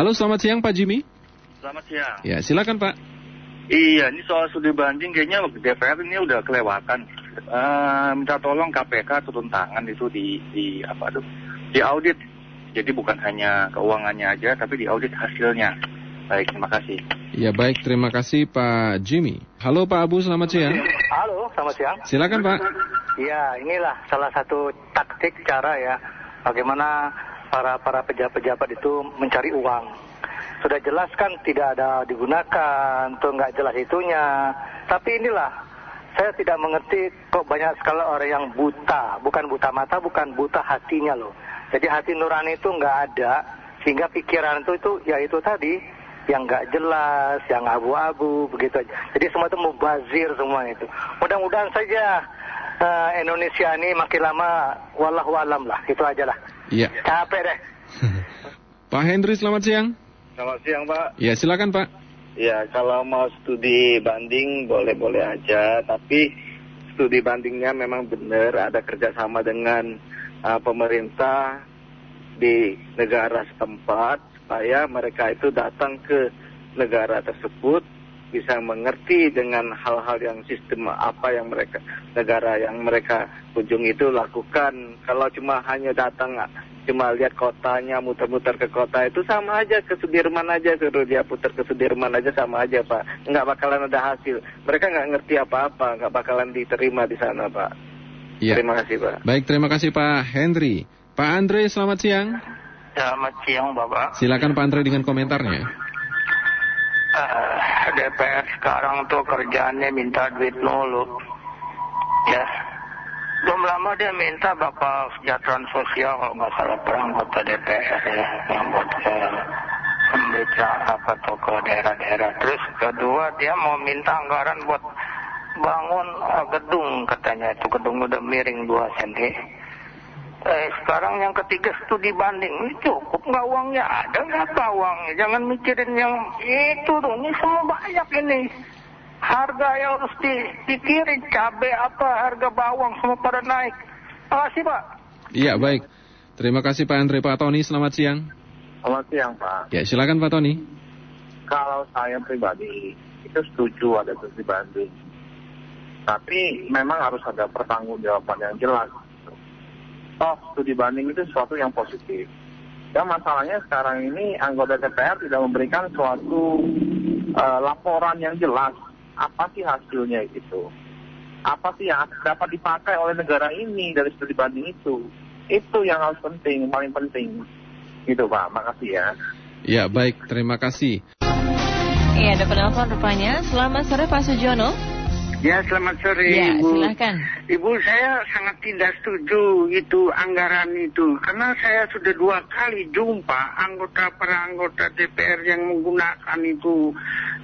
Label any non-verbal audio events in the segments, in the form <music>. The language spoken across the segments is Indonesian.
Halo, selamat siang Pak Jimmy. Selamat siang. Ya, silakan Pak. Iya, ini soal studi banding kayaknya DPR ini udah kelewatan. Eh, minta tolong KPK turun tangan itu di di apa tuh? Di audit. Jadi bukan hanya keuangannya aja, tapi di audit hasilnya. Baik, terima kasih. Ya, baik. Terima kasih Pak Jimmy. Halo Pak Abu, selamat siang. Halo, selamat siang. Silakan Pak. Ya, inilah salah satu taktik cara ya bagaimana para para pejabat-pejabat itu mencari uang. Sudah jelas kan tidak ada digunakan, tuh nggak jelas itunya. Tapi inilah saya tidak mengerti kok banyak sekali orang yang buta, bukan buta mata, bukan buta hatinya loh. Jadi hati nurani itu nggak ada, sehingga pikiran itu itu ya itu tadi yang nggak jelas, yang abu-abu begitu aja. Jadi semua itu mubazir semua itu. Mudah-mudahan saja uh, Indonesia ini makin lama wallahu alam lah, itu aja lah. Iya. Capek deh. <laughs> Pak Hendri, selamat siang. Selamat siang, Pak. Ya, silakan Pak. Ya, kalau mau studi banding boleh-boleh aja, tapi studi bandingnya memang benar ada kerjasama dengan uh, pemerintah di negara setempat supaya mereka itu datang ke negara tersebut bisa mengerti dengan hal-hal yang sistem apa yang mereka negara yang mereka kunjungi itu lakukan. Kalau cuma hanya datang cuma lihat kotanya muter-muter ke kota itu sama aja ke Sudirman aja suruh dia putar ke Sudirman aja sama aja Pak. Nggak bakalan ada hasil. Mereka nggak ngerti apa-apa, nggak bakalan diterima di sana Pak. Ya. Terima kasih Pak. Baik, terima kasih Pak Hendri. Pak Andre, selamat siang. Selamat siang Bapak. Silakan Pak Andre dengan komentarnya. Uh, DPR sekarang tuh kerjaannya minta duit mulu. Ya. Belum lama dia minta bapak kesejahteraan sosial kalau nggak salah peranggota DPR ya yang buat uh, membaca apa ke daerah-daerah. Terus kedua dia mau minta anggaran buat bangun uh, gedung katanya itu gedung udah miring 2 cm. Sekarang yang ketiga studi banding ini cukup nggak uangnya ada nggak uangnya jangan mikirin yang itu tuh ini semua banyak ini harga yang harus dipikirin cabai apa harga bawang semua pada naik makasih pak Iya, baik. Terima kasih Pak Andre. Pak Tony, selamat siang. Selamat siang Pak. Ya, silakan Pak Tony. Kalau saya pribadi itu setuju ada studi banding. Tapi memang harus ada pertanggungjawaban yang jelas. Toh studi banding itu sesuatu yang positif. Dan masalahnya sekarang ini anggota DPR tidak memberikan suatu uh, laporan yang jelas apa sih hasilnya gitu. Apa sih yang dapat dipakai oleh negara ini dari studi banding itu. Itu yang harus penting, paling penting. Gitu Pak, makasih ya. Ya, baik. Terima kasih. Iya, ada penelpon rupanya. Selamat sore Pak Sujono. Ya, selamat sore Ya, Ibu. silakan. Ibu, saya sangat tidak setuju itu anggaran itu. Karena saya sudah dua kali jumpa anggota para anggota DPR yang menggunakan itu.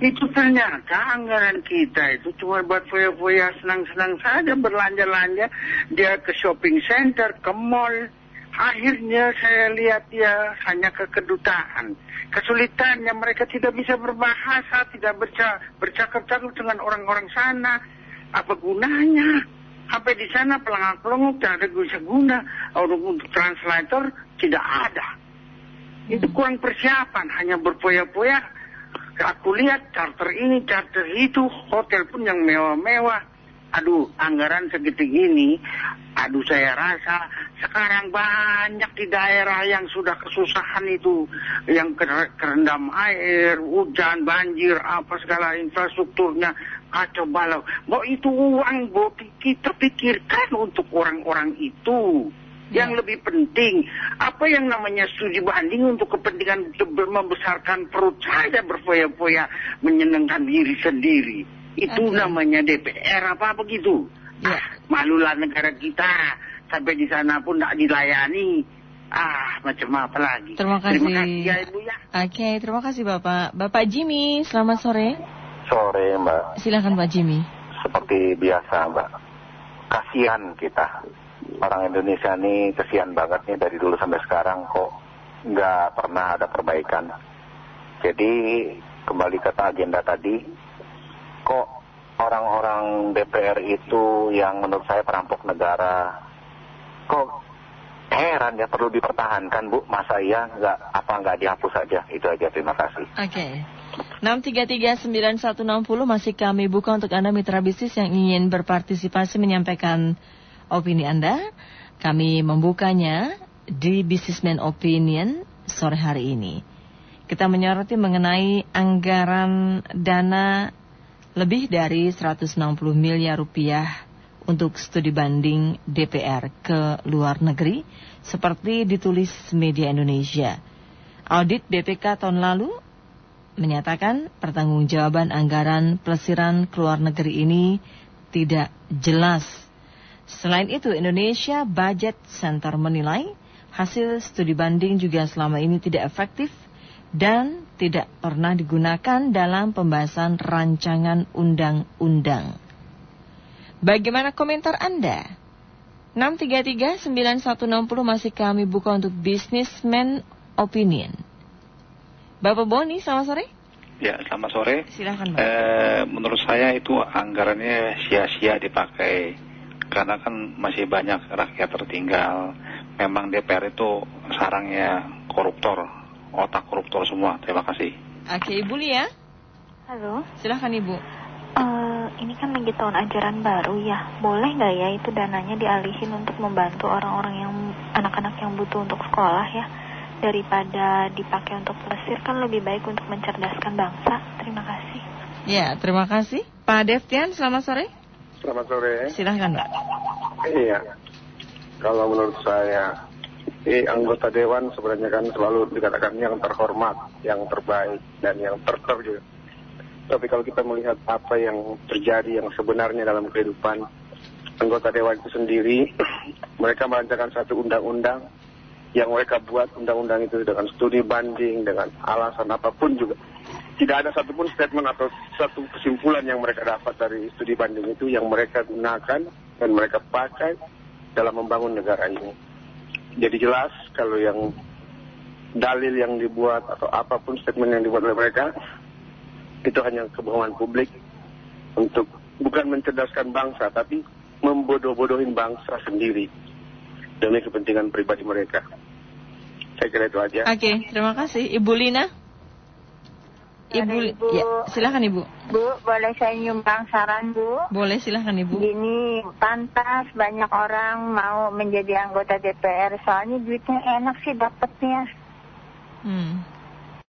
Itu ternyata anggaran kita itu cuma buat foya-foya senang-senang saja berlanja-lanja. Dia ke shopping center, ke mall. Akhirnya saya lihat dia hanya ke kedutaan. Kesulitannya mereka tidak bisa berbahasa, tidak berca bercakap-cakap dengan orang-orang sana. Apa gunanya? Sampai di sana pelangak-pelanguk tidak ada bisa guna. Untuk, untuk translator tidak ada. Itu kurang persiapan, hanya berpoya-poya. Aku lihat charter ini, charter itu, hotel pun yang mewah-mewah. Aduh, anggaran segitu gini, aduh saya rasa sekarang banyak di daerah yang sudah kesusahan itu, yang ker- kerendam air, hujan, banjir, apa segala infrastrukturnya kacau balau. Bahwa itu uang buat kita pikirkan untuk orang-orang itu. Yang lebih penting, apa yang namanya studi banding untuk kepentingan membesarkan perut saja berfoya-foya menyenangkan diri sendiri. Itu Oke. namanya DPR apa begitu? Ya. Ah, malulah negara kita sampai di sana pun tidak dilayani. Ah, macam apa lagi? Terima kasih. Terima kasih ya Ibu ya. Oke, terima kasih Bapak. Bapak Jimmy, selamat sore. Sore Mbak. Silakan Pak Jimmy. seperti biasa mbak kasihan kita orang Indonesia ini kasihan banget nih dari dulu sampai sekarang kok nggak pernah ada perbaikan jadi kembali ke agenda tadi kok orang-orang DPR itu yang menurut saya perampok negara kok heran ya perlu dipertahankan Bu. Masa iya nggak apa nggak dihapus saja. Itu aja terima kasih. Oke. 6339160 masih kami buka untuk Anda mitra bisnis yang ingin berpartisipasi menyampaikan opini Anda. Kami membukanya di Businessman Opinion sore hari ini. Kita menyoroti mengenai anggaran dana lebih dari 160 miliar rupiah untuk studi banding DPR ke luar negeri seperti ditulis media Indonesia. Audit BPK tahun lalu menyatakan pertanggungjawaban anggaran pelesiran ke luar negeri ini tidak jelas. Selain itu, Indonesia Budget Center menilai hasil studi banding juga selama ini tidak efektif dan tidak pernah digunakan dalam pembahasan rancangan undang-undang. Bagaimana komentar Anda? 633-9160 masih kami buka untuk Businessman Opinion. Bapak Boni, selamat sore. Ya, selamat sore. Silahkan, Pak. Eh, menurut saya itu anggarannya sia-sia dipakai. Karena kan masih banyak rakyat tertinggal. Memang DPR itu sarangnya koruptor, otak koruptor semua. Terima kasih. Oke, Ibu Lia. Halo, Silahkan Ibu. Eh, ini kan lagi tahun ajaran baru ya. Boleh nggak ya itu dananya dialihin untuk membantu orang-orang yang anak-anak yang butuh untuk sekolah ya, daripada dipakai untuk pelesir kan lebih baik untuk mencerdaskan bangsa. Terima kasih. Ya, terima kasih. Pak Devtian, selamat sore. Selamat sore. Silahkan, Pak. Iya. Kalau menurut saya, eh, anggota dewan sebenarnya kan selalu dikatakan yang terhormat, yang terbaik, dan yang terter juga. Tapi kalau kita melihat apa yang terjadi yang sebenarnya dalam kehidupan anggota dewan itu sendiri, <clears throat> mereka merancangkan satu undang-undang yang mereka buat undang-undang itu dengan studi banding, dengan alasan apa pun juga. Tidak ada satupun statement atau satu kesimpulan yang mereka dapat dari studi banding itu yang mereka gunakan dan mereka pakai dalam membangun negara ini. Jadi jelas kalau yang dalil yang dibuat atau apa pun statement yang dibuat oleh mereka itu hanya kebohongan publik untuk bukan mencerdaskan bangsa tapi membodoh-bodohin bangsa sendiri demi kepentingan pribadi mereka. Saya kira itu aja. Oke, terima kasih. Ibu Lina. Ibu, Ibu. ya, silakan Ibu. Bu, boleh saya nyumbang saran, Bu? Boleh silakan Ibu. Gini, pantas banyak orang mau menjadi anggota DPR, soalnya duitnya enak sih dapetnya. Hmm.